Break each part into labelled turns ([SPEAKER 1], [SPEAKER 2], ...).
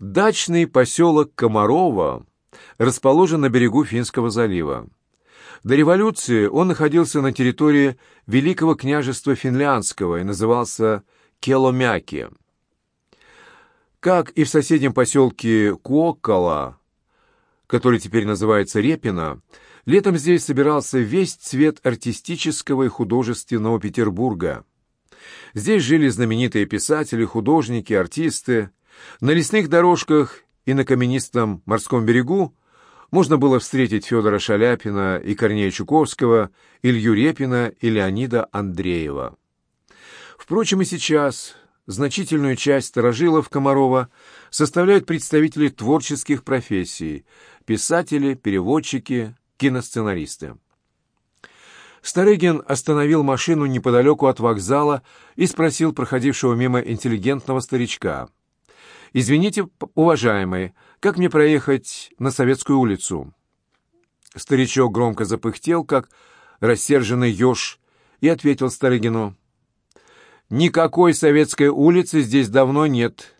[SPEAKER 1] Дачный поселок Комарова расположен на берегу Финского залива. До революции он находился на территории Великого княжества Финляндского и назывался Келомяки. Как и в соседнем поселке Куоккола, который теперь называется Репино, летом здесь собирался весь цвет артистического и художественного Петербурга. Здесь жили знаменитые писатели, художники, артисты. На лесных дорожках и на каменистом морском берегу можно было встретить Федора Шаляпина и Корнея Чуковского, Илью Репина и Леонида Андреева. Впрочем, и сейчас значительную часть сторожилов Комарова составляют представители творческих профессий – писатели, переводчики, киносценаристы. Старыгин остановил машину неподалеку от вокзала и спросил проходившего мимо интеллигентного старичка. «Извините, уважаемый, как мне проехать на Советскую улицу?» Старичок громко запыхтел, как рассерженный еж, и ответил Старыгину. «Никакой Советской улицы здесь давно нет.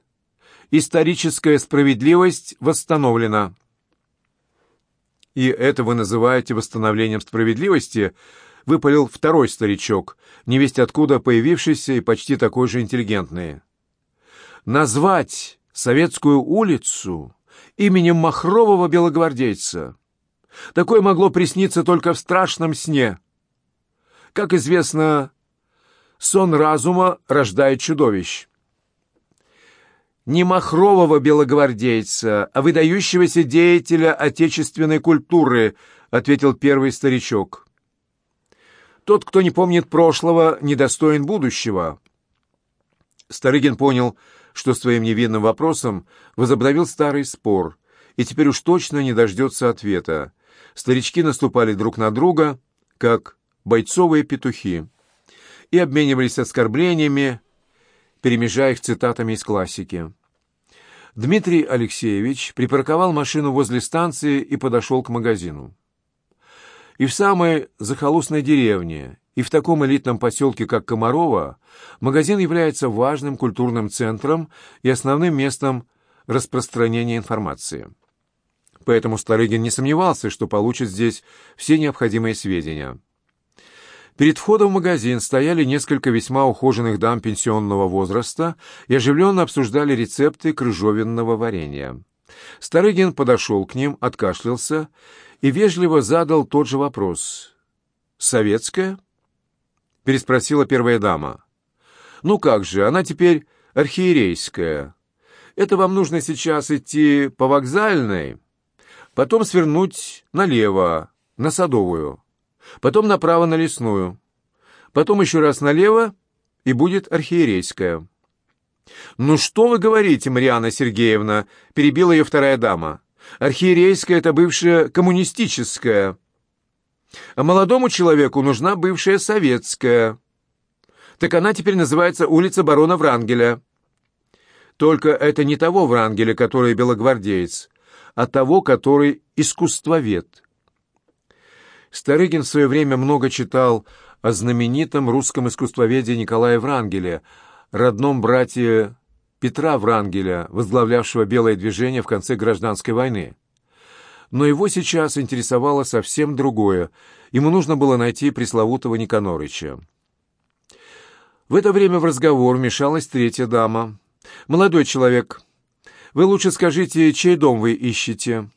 [SPEAKER 1] Историческая справедливость восстановлена». «И это вы называете восстановлением справедливости?» — выпалил второй старичок, невесть откуда появившийся и почти такой же интеллигентный. «Назвать Советскую улицу именем махрового белогвардейца. Такое могло присниться только в страшном сне. Как известно, сон разума рождает чудовищ не махрового белогвардейца, а выдающегося деятеля отечественной культуры, ответил первый старичок. Тот, кто не помнит прошлого, недостоин будущего. Старыгин понял, что своим невинным вопросом возобновил старый спор, и теперь уж точно не дождется ответа. Старички наступали друг на друга, как бойцовые петухи, и обменивались оскорблениями, перемежая их цитатами из классики. Дмитрий Алексеевич припарковал машину возле станции и подошел к магазину. И в самой захолустной деревне, и в таком элитном поселке, как Комарова, магазин является важным культурным центром и основным местом распространения информации. Поэтому Старыгин не сомневался, что получит здесь все необходимые сведения. Перед входом в магазин стояли несколько весьма ухоженных дам пенсионного возраста и оживленно обсуждали рецепты крыжовенного варенья. Старыгин подошел к ним, откашлялся и вежливо задал тот же вопрос. «Советская?» — переспросила первая дама. «Ну как же, она теперь архиерейская. Это вам нужно сейчас идти по вокзальной, потом свернуть налево, на Садовую» потом направо на Лесную, потом еще раз налево, и будет Архиерейская. «Ну что вы говорите, Марианна Сергеевна?» — перебила ее вторая дама. «Архиерейская — это бывшая коммунистическая, а молодому человеку нужна бывшая советская. Так она теперь называется улица барона Врангеля. Только это не того Врангеля, который белогвардеец, а того, который искусствовед». Старыгин в свое время много читал о знаменитом русском искусствоведе Николае Врангеле, родном брате Петра Врангеля, возглавлявшего белое движение в конце гражданской войны. Но его сейчас интересовало совсем другое. Ему нужно было найти пресловутого Никанорыча. В это время в разговор вмешалась третья дама. «Молодой человек, вы лучше скажите, чей дом вы ищете?»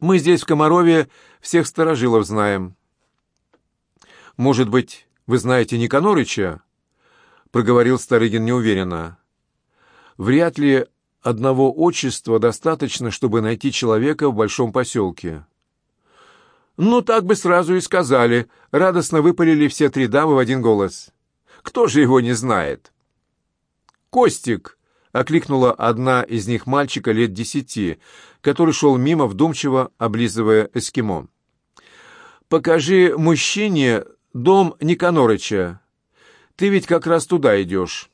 [SPEAKER 1] Мы здесь, в Комарове, всех сторожилов знаем. Может быть, вы знаете Никанорыча? Проговорил Старыгин неуверенно. Вряд ли одного отчества достаточно, чтобы найти человека в большом поселке. «Ну, так бы сразу и сказали», — радостно выпалили все три дамы в один голос. «Кто же его не знает?» «Костик», — окликнула одна из них мальчика лет десяти, который шел мимо, вдумчиво облизывая эскимо. «Покажи мужчине дом Никанорыча. Ты ведь как раз туда идешь».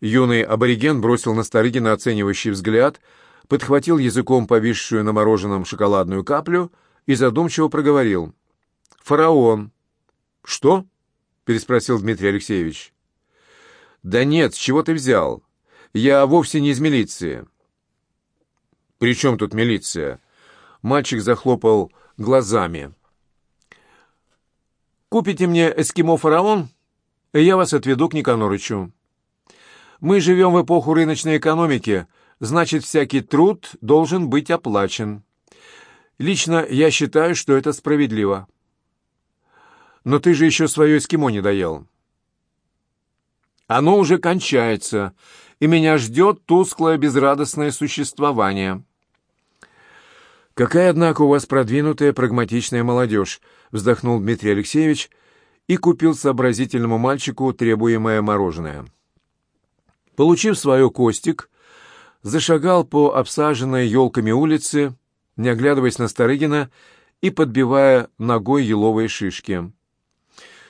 [SPEAKER 1] Юный абориген бросил на Старыгина оценивающий взгляд, подхватил языком повисшую на мороженом шоколадную каплю и задумчиво проговорил. «Фараон». «Что?» — переспросил Дмитрий Алексеевич. «Да нет, с чего ты взял? Я вовсе не из милиции». «При чем тут милиция?» Мальчик захлопал глазами. «Купите мне эскимо-фараон, и я вас отведу к Никанорычу. Мы живем в эпоху рыночной экономики, значит, всякий труд должен быть оплачен. Лично я считаю, что это справедливо. Но ты же еще свое эскимо не доел. Оно уже кончается, и меня ждет тусклое безрадостное существование». «Какая, однако, у вас продвинутая, прагматичная молодежь!» — вздохнул Дмитрий Алексеевич и купил сообразительному мальчику требуемое мороженое. Получив свое Костик, зашагал по обсаженной елками улице, не оглядываясь на Старыгина и подбивая ногой еловые шишки.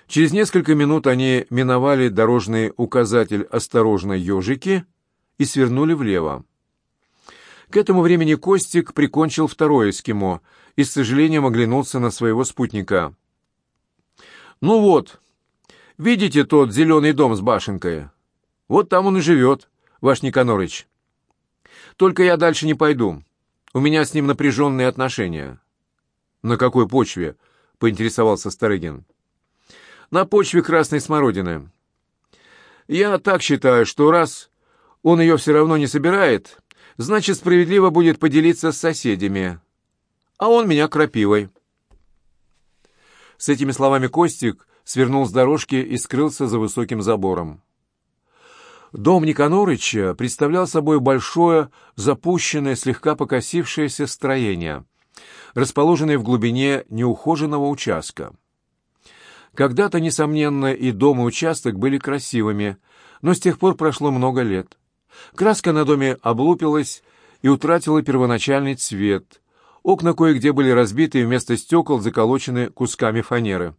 [SPEAKER 1] Через несколько минут они миновали дорожный указатель «Осторожно, ежики» и свернули влево. К этому времени Костик прикончил второе эскимо и с сожалением оглянулся на своего спутника. «Ну вот, видите тот зеленый дом с башенкой? Вот там он и живет, ваш Никанорыч. Только я дальше не пойду. У меня с ним напряженные отношения». «На какой почве?» — поинтересовался Старыгин. «На почве красной смородины. Я так считаю, что раз он ее все равно не собирает, значит, справедливо будет поделиться с соседями. А он меня крапивой. С этими словами Костик свернул с дорожки и скрылся за высоким забором. Дом Никанорыча представлял собой большое, запущенное, слегка покосившееся строение, расположенное в глубине неухоженного участка. Когда-то, несомненно, и дом, и участок были красивыми, но с тех пор прошло много лет. Краска на доме облупилась и утратила первоначальный цвет. Окна кое-где были разбиты и вместо стекол заколочены кусками фанеры.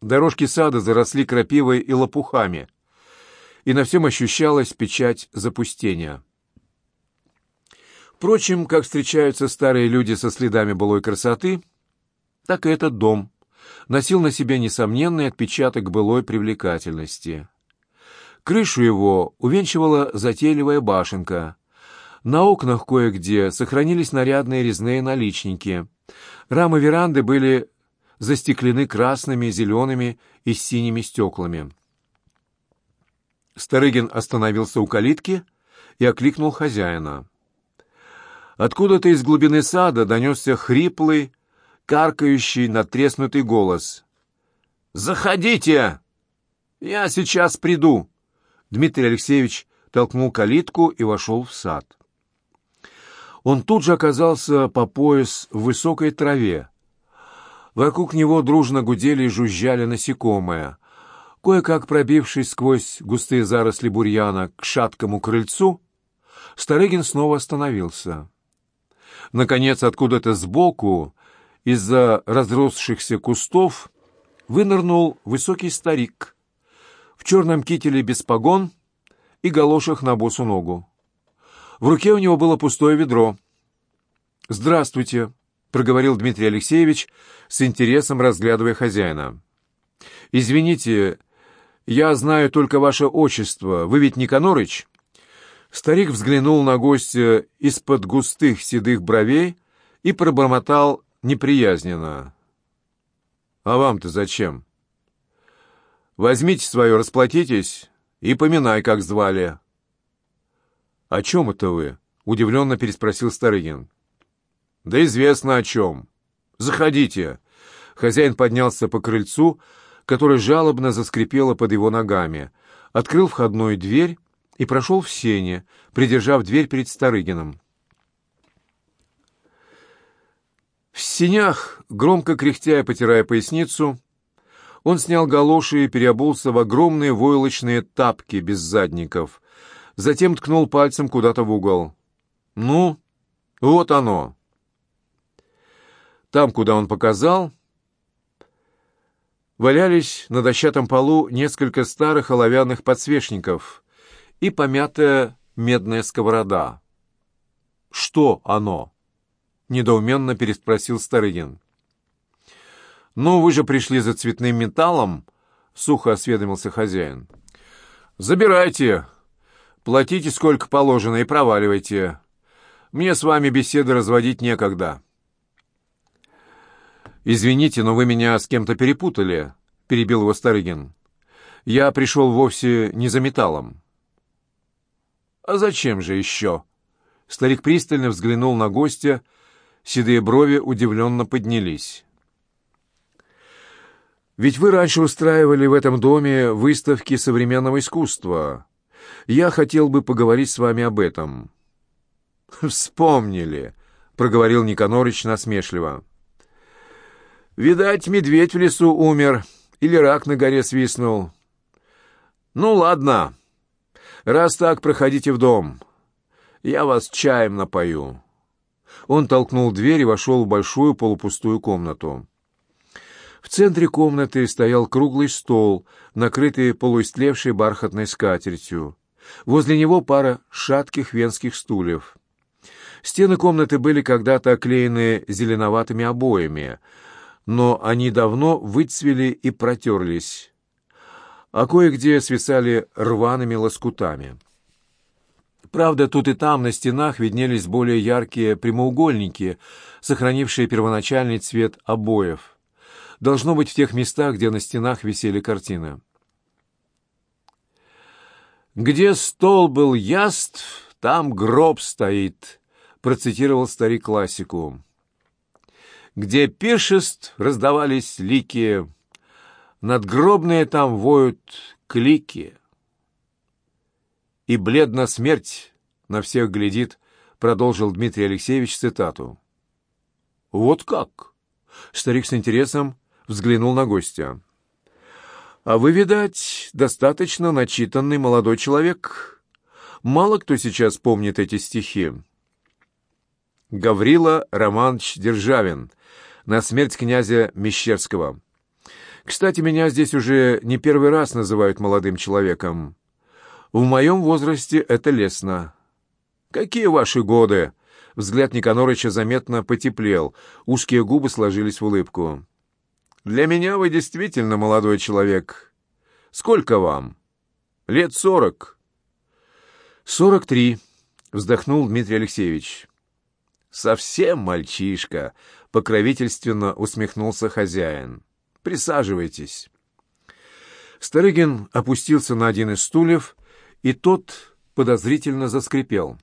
[SPEAKER 1] Дорожки сада заросли крапивой и лопухами, и на всем ощущалась печать запустения. Впрочем, как встречаются старые люди со следами былой красоты, так и этот дом носил на себе несомненный отпечаток былой привлекательности. Крышу его увенчивала затейливая башенка. На окнах кое-где сохранились нарядные резные наличники. Рамы веранды были застеклены красными, зелеными и синими стеклами. Старыгин остановился у калитки и окликнул хозяина. Откуда-то из глубины сада донесся хриплый, каркающий, натреснутый голос. «Заходите! Я сейчас приду!» Дмитрий Алексеевич толкнул калитку и вошел в сад. Он тут же оказался по пояс в высокой траве. Вокруг него дружно гудели и жужжали насекомые. Кое-как пробившись сквозь густые заросли бурьяна к шаткому крыльцу, Старыгин снова остановился. Наконец, откуда-то сбоку, из-за разросшихся кустов, вынырнул высокий старик в черном кителе без погон и галошах на босу ногу. В руке у него было пустое ведро. «Здравствуйте», — проговорил Дмитрий Алексеевич, с интересом разглядывая хозяина. «Извините, я знаю только ваше отчество. Вы ведь Никанорыч?» Старик взглянул на гостя из-под густых седых бровей и пробормотал неприязненно. «А вам-то зачем?» Возьмите свое, расплатитесь и поминай, как звали». «О чем это вы?» — удивленно переспросил Старыгин. «Да известно о чем. Заходите». Хозяин поднялся по крыльцу, которое жалобно заскрипело под его ногами, открыл входную дверь и прошел в сене, придержав дверь перед Старыгином. В сенях, громко кряхтя и потирая поясницу, он снял галоши и переобулся в огромные войлочные тапки без задников. Затем ткнул пальцем куда-то в угол. «Ну, вот оно!» Там, куда он показал, валялись на дощатом полу несколько старых оловянных подсвечников и помятая медная сковорода. «Что оно?» — недоуменно переспросил Старыгин. «Ну, вы же пришли за цветным металлом», — сухо осведомился хозяин. «Забирайте. Платите сколько положено и проваливайте. Мне с вами беседы разводить некогда». «Извините, но вы меня с кем-то перепутали», — перебил его Старыгин. «Я пришел вовсе не за металлом». «А зачем же еще?» Старик пристально взглянул на гостя, седые брови удивленно поднялись. «Ведь вы раньше устраивали в этом доме выставки современного искусства. Я хотел бы поговорить с вами об этом». «Вспомнили», — проговорил Никонорыч насмешливо. Видать, медведь в лесу умер или рак на горе свистнул. Ну, ладно. Раз так, проходите в дом. Я вас чаем напою. Он толкнул дверь и вошел в большую полупустую комнату. В центре комнаты стоял круглый стол, накрытый полуистлевшей бархатной скатертью. Возле него пара шатких венских стульев. Стены комнаты были когда-то оклеены зеленоватыми обоями — но они давно выцвели и протерлись, а кое-где свисали рваными лоскутами. Правда, тут и там на стенах виднелись более яркие прямоугольники, сохранившие первоначальный цвет обоев. Должно быть в тех местах, где на стенах висели картины. «Где стол был яст, там гроб стоит», — процитировал старик классику где пиршеств раздавались лики, надгробные там воют клики. И бледно смерть на всех глядит, продолжил Дмитрий Алексеевич цитату. «Вот как?» Старик с интересом взглянул на гостя. «А вы, видать, достаточно начитанный молодой человек. Мало кто сейчас помнит эти стихи». Гаврила Романович Державин, на смерть князя Мещерского. Кстати, меня здесь уже не первый раз называют молодым человеком. В моем возрасте это лестно. Какие ваши годы? Взгляд Никанорыча заметно потеплел, узкие губы сложились в улыбку. Для меня вы действительно молодой человек. Сколько вам? Лет сорок. Сорок три, вздохнул Дмитрий Алексеевич. Совсем мальчишка, покровительственно усмехнулся хозяин. «Присаживайтесь». Старыгин опустился на один из стульев, и тот подозрительно заскрипел.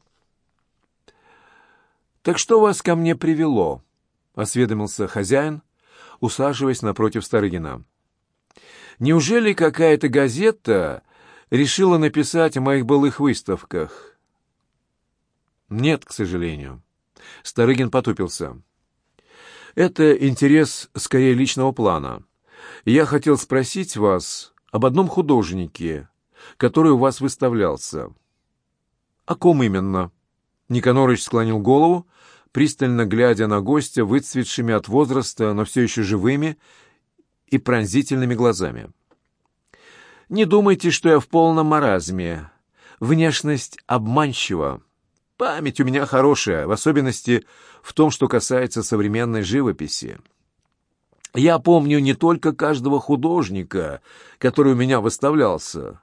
[SPEAKER 1] «Так что вас ко мне привело?» — осведомился хозяин, усаживаясь напротив Старыгина. «Неужели какая-то газета решила написать о моих былых выставках?» «Нет, к сожалению». Старыгин потупился. Это интерес скорее личного плана. Я хотел спросить вас об одном художнике, который у вас выставлялся. О ком именно? Никонорович склонил голову, пристально глядя на гостя выцветшими от возраста, но все еще живыми и пронзительными глазами. «Не думайте, что я в полном маразме. Внешность обманчива. Память у меня хорошая, в особенности в том, что касается современной живописи. Я помню не только каждого художника, который у меня выставлялся,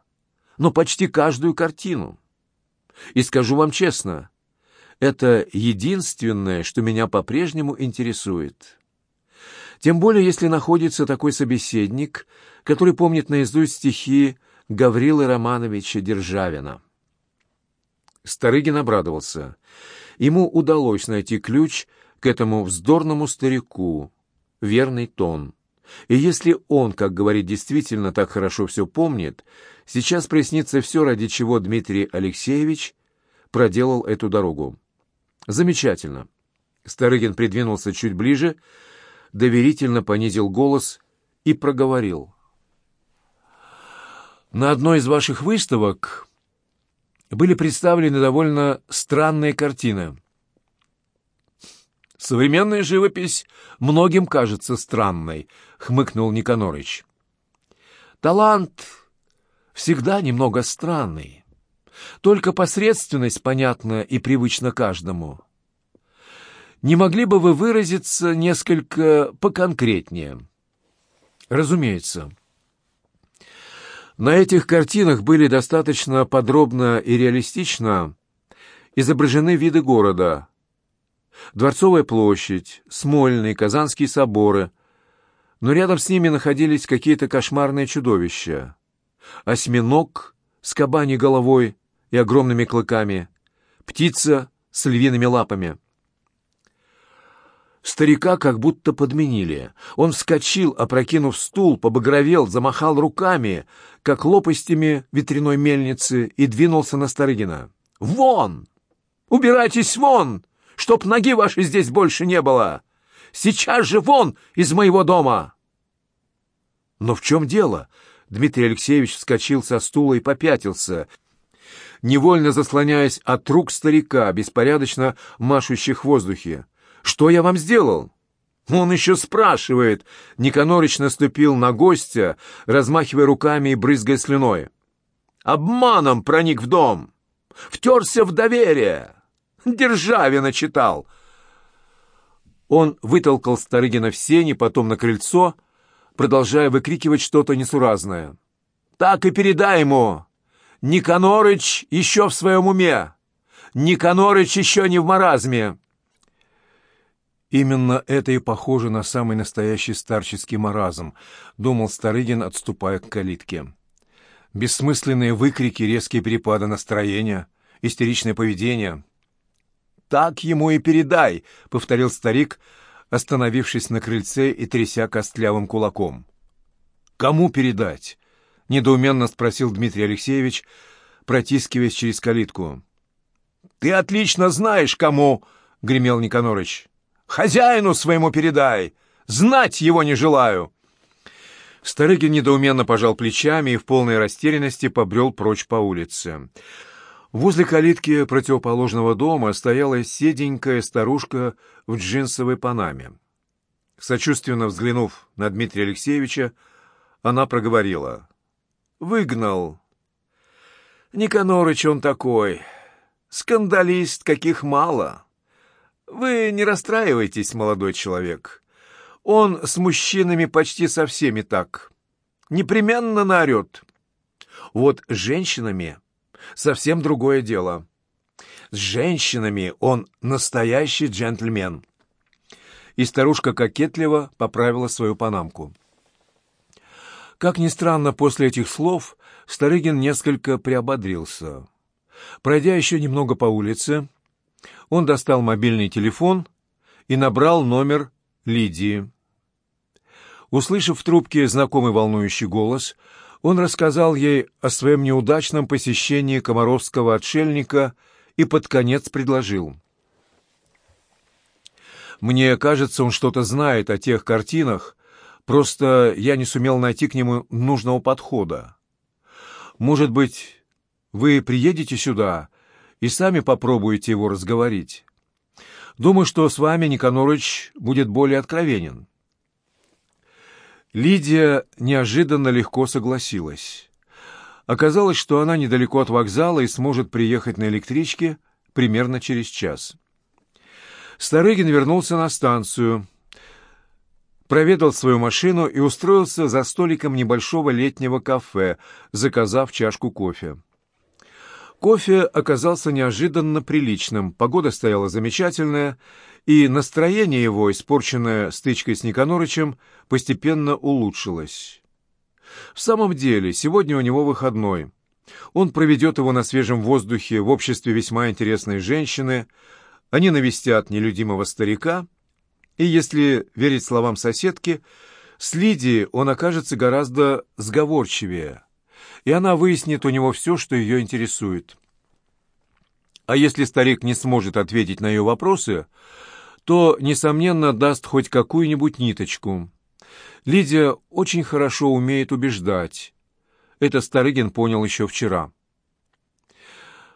[SPEAKER 1] но почти каждую картину. И скажу вам честно, это единственное, что меня по-прежнему интересует. Тем более, если находится такой собеседник, который помнит наизусть стихи Гаврилы Романовича Державина. Старыгин обрадовался. Ему удалось найти ключ к этому вздорному старику, верный тон. И если он, как говорит, действительно так хорошо все помнит, сейчас прояснится все, ради чего Дмитрий Алексеевич проделал эту дорогу. Замечательно. Старыгин придвинулся чуть ближе, доверительно понизил голос и проговорил. На одной из ваших выставок были представлены довольно странные картины. «Современная живопись многим кажется странной», — хмыкнул Никонорыч. «Талант всегда немного странный. Только посредственность понятна и привычна каждому. Не могли бы вы выразиться несколько поконкретнее?» «Разумеется». На этих картинах были достаточно подробно и реалистично изображены виды города. Дворцовая площадь, Смольный, Казанские соборы. Но рядом с ними находились какие-то кошмарные чудовища. Осьминог с кабаней головой и огромными клыками. Птица с львиными лапами. Старика как будто подменили. Он вскочил, опрокинув стул, побагровел, замахал руками, как лопастями ветряной мельницы, и двинулся на Старыгина. «Вон! Убирайтесь вон, чтоб ноги вашей здесь больше не было! Сейчас же вон из моего дома!» «Но в чем дело?» Дмитрий Алексеевич вскочил со стула и попятился, невольно заслоняясь от рук старика, беспорядочно машущих в воздухе. Что я вам сделал?» «Он еще спрашивает!» Никонорыч наступил на гостя, размахивая руками и брызгая слюной. «Обманом проник в дом! Втерся в доверие! Державина читал!» Он вытолкал Старыгина в сени, потом на крыльцо, продолжая выкрикивать что-то несуразное. «Так и передай ему! Никонорыч еще в своем уме! Никонорыч еще не в маразме!» Именно это и похоже на самый настоящий старческий маразм, думал Старыгин, отступая к калитке. Бессмысленные выкрики, резкие перепады настроения, истеричное поведение. «Так ему и передай», — повторил старик, остановившись на крыльце и тряся костлявым кулаком. «Кому передать?» — недоуменно спросил Дмитрий Алексеевич, протискиваясь через калитку. «Ты отлично знаешь, кому!» — гремел Никонорыч. Хозяину своему передай! Знать его не желаю!» Старыгин недоуменно пожал плечами и в полной растерянности побрел прочь по улице. Возле калитки противоположного дома стояла седенькая старушка в джинсовой панаме. Сочувственно взглянув на Дмитрия Алексеевича, она проговорила. «Выгнал. Никанорыч он такой. Скандалист, каких мало. Вы не расстраивайтесь, молодой человек. Он с мужчинами почти со всеми так. Непременно наорет. Вот с женщинами совсем другое дело. С женщинами он настоящий джентльмен. И старушка кокетливо поправила свою панамку. Как ни странно, после этих слов Старыгин несколько приободрился. Пройдя еще немного по улице, он достал мобильный телефон и набрал номер Лидии. Услышав в трубке знакомый волнующий голос, он рассказал ей о своем неудачном посещении комаровского отшельника и под конец предложил. «Мне кажется, он что-то знает о тех картинах, просто я не сумел найти к нему нужного подхода. Может быть, вы приедете сюда и сами попробуете его разговорить. Думаю, что с вами Никанорыч будет более откровенен». Лидия неожиданно легко согласилась. Оказалось, что она недалеко от вокзала и сможет приехать на электричке примерно через час. Старыгин вернулся на станцию, проведал свою машину и устроился за столиком небольшого летнего кафе, заказав чашку кофе. Кофе оказался неожиданно приличным, погода стояла замечательная, и настроение его, испорченное стычкой с Никанорычем, постепенно улучшилось. В самом деле, сегодня у него выходной. Он проведет его на свежем воздухе в обществе весьма интересной женщины, они навестят нелюдимого старика, и, если верить словам соседки, с Лидией он окажется гораздо сговорчивее – и она выяснит у него все, что ее интересует. А если старик не сможет ответить на ее вопросы, то, несомненно, даст хоть какую-нибудь ниточку. Лидия очень хорошо умеет убеждать. Это Старыгин понял еще вчера.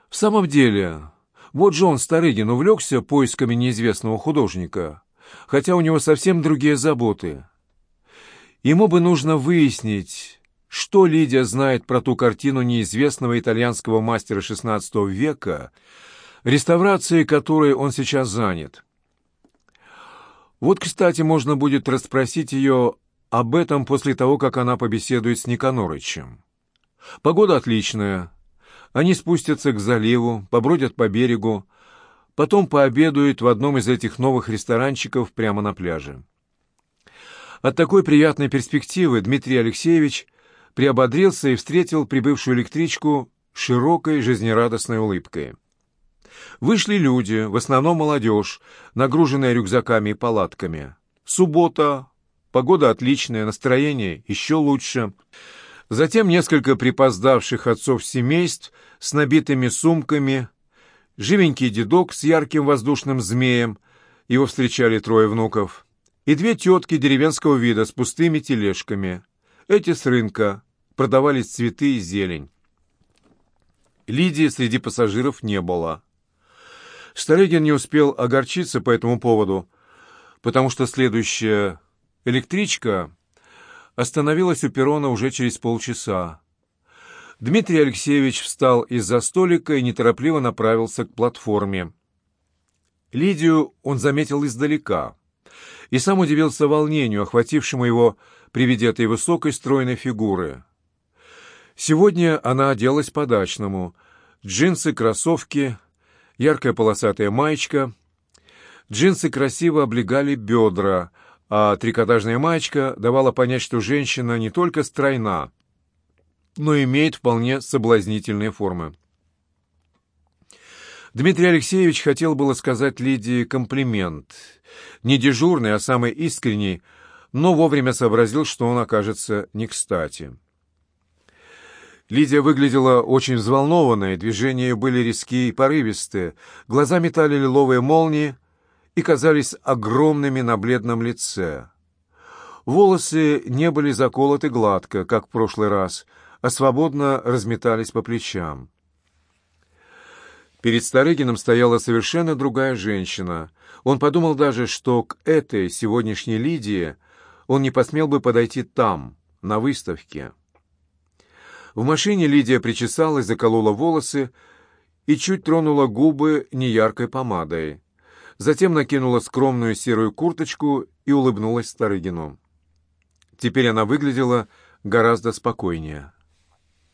[SPEAKER 1] В самом деле, вот же он, Старыгин, увлекся поисками неизвестного художника, хотя у него совсем другие заботы. Ему бы нужно выяснить, что Лидия знает про ту картину неизвестного итальянского мастера XVI века, реставрацией которой он сейчас занят? Вот, кстати, можно будет расспросить ее об этом после того, как она побеседует с Никанорычем. Погода отличная. Они спустятся к заливу, побродят по берегу, потом пообедают в одном из этих новых ресторанчиков прямо на пляже. От такой приятной перспективы Дмитрий Алексеевич приободрился и встретил прибывшую электричку широкой жизнерадостной улыбкой. Вышли люди, в основном молодежь, нагруженная рюкзаками и палатками. Суббота, погода отличная, настроение еще лучше. Затем несколько припоздавших отцов семейств с набитыми сумками, живенький дедок с ярким воздушным змеем, его встречали трое внуков, и две тетки деревенского вида с пустыми тележками. Эти с рынка, продавались цветы и зелень. Лидии среди пассажиров не было. Старыгин не успел огорчиться по этому поводу, потому что следующая электричка остановилась у перрона уже через полчаса. Дмитрий Алексеевич встал из-за столика и неторопливо направился к платформе. Лидию он заметил издалека и сам удивился волнению, охватившему его при виде этой высокой стройной фигуры. Сегодня она оделась по-дачному. Джинсы, кроссовки, яркая полосатая маечка. Джинсы красиво облегали бедра, а трикотажная маечка давала понять, что женщина не только стройна, но имеет вполне соблазнительные формы. Дмитрий Алексеевич хотел было сказать Лидии комплимент. Не дежурный, а самый искренний, но вовремя сообразил, что он окажется не кстати. Лидия выглядела очень взволнованной, движения были резкие и порывистые, глаза метали лиловые молнии и казались огромными на бледном лице. Волосы не были заколоты гладко, как в прошлый раз, а свободно разметались по плечам. Перед Старыгином стояла совершенно другая женщина. Он подумал даже, что к этой сегодняшней Лидии он не посмел бы подойти там, на выставке. В машине Лидия причесалась, заколола волосы и чуть тронула губы неяркой помадой. Затем накинула скромную серую курточку и улыбнулась Старыгину. Теперь она выглядела гораздо спокойнее.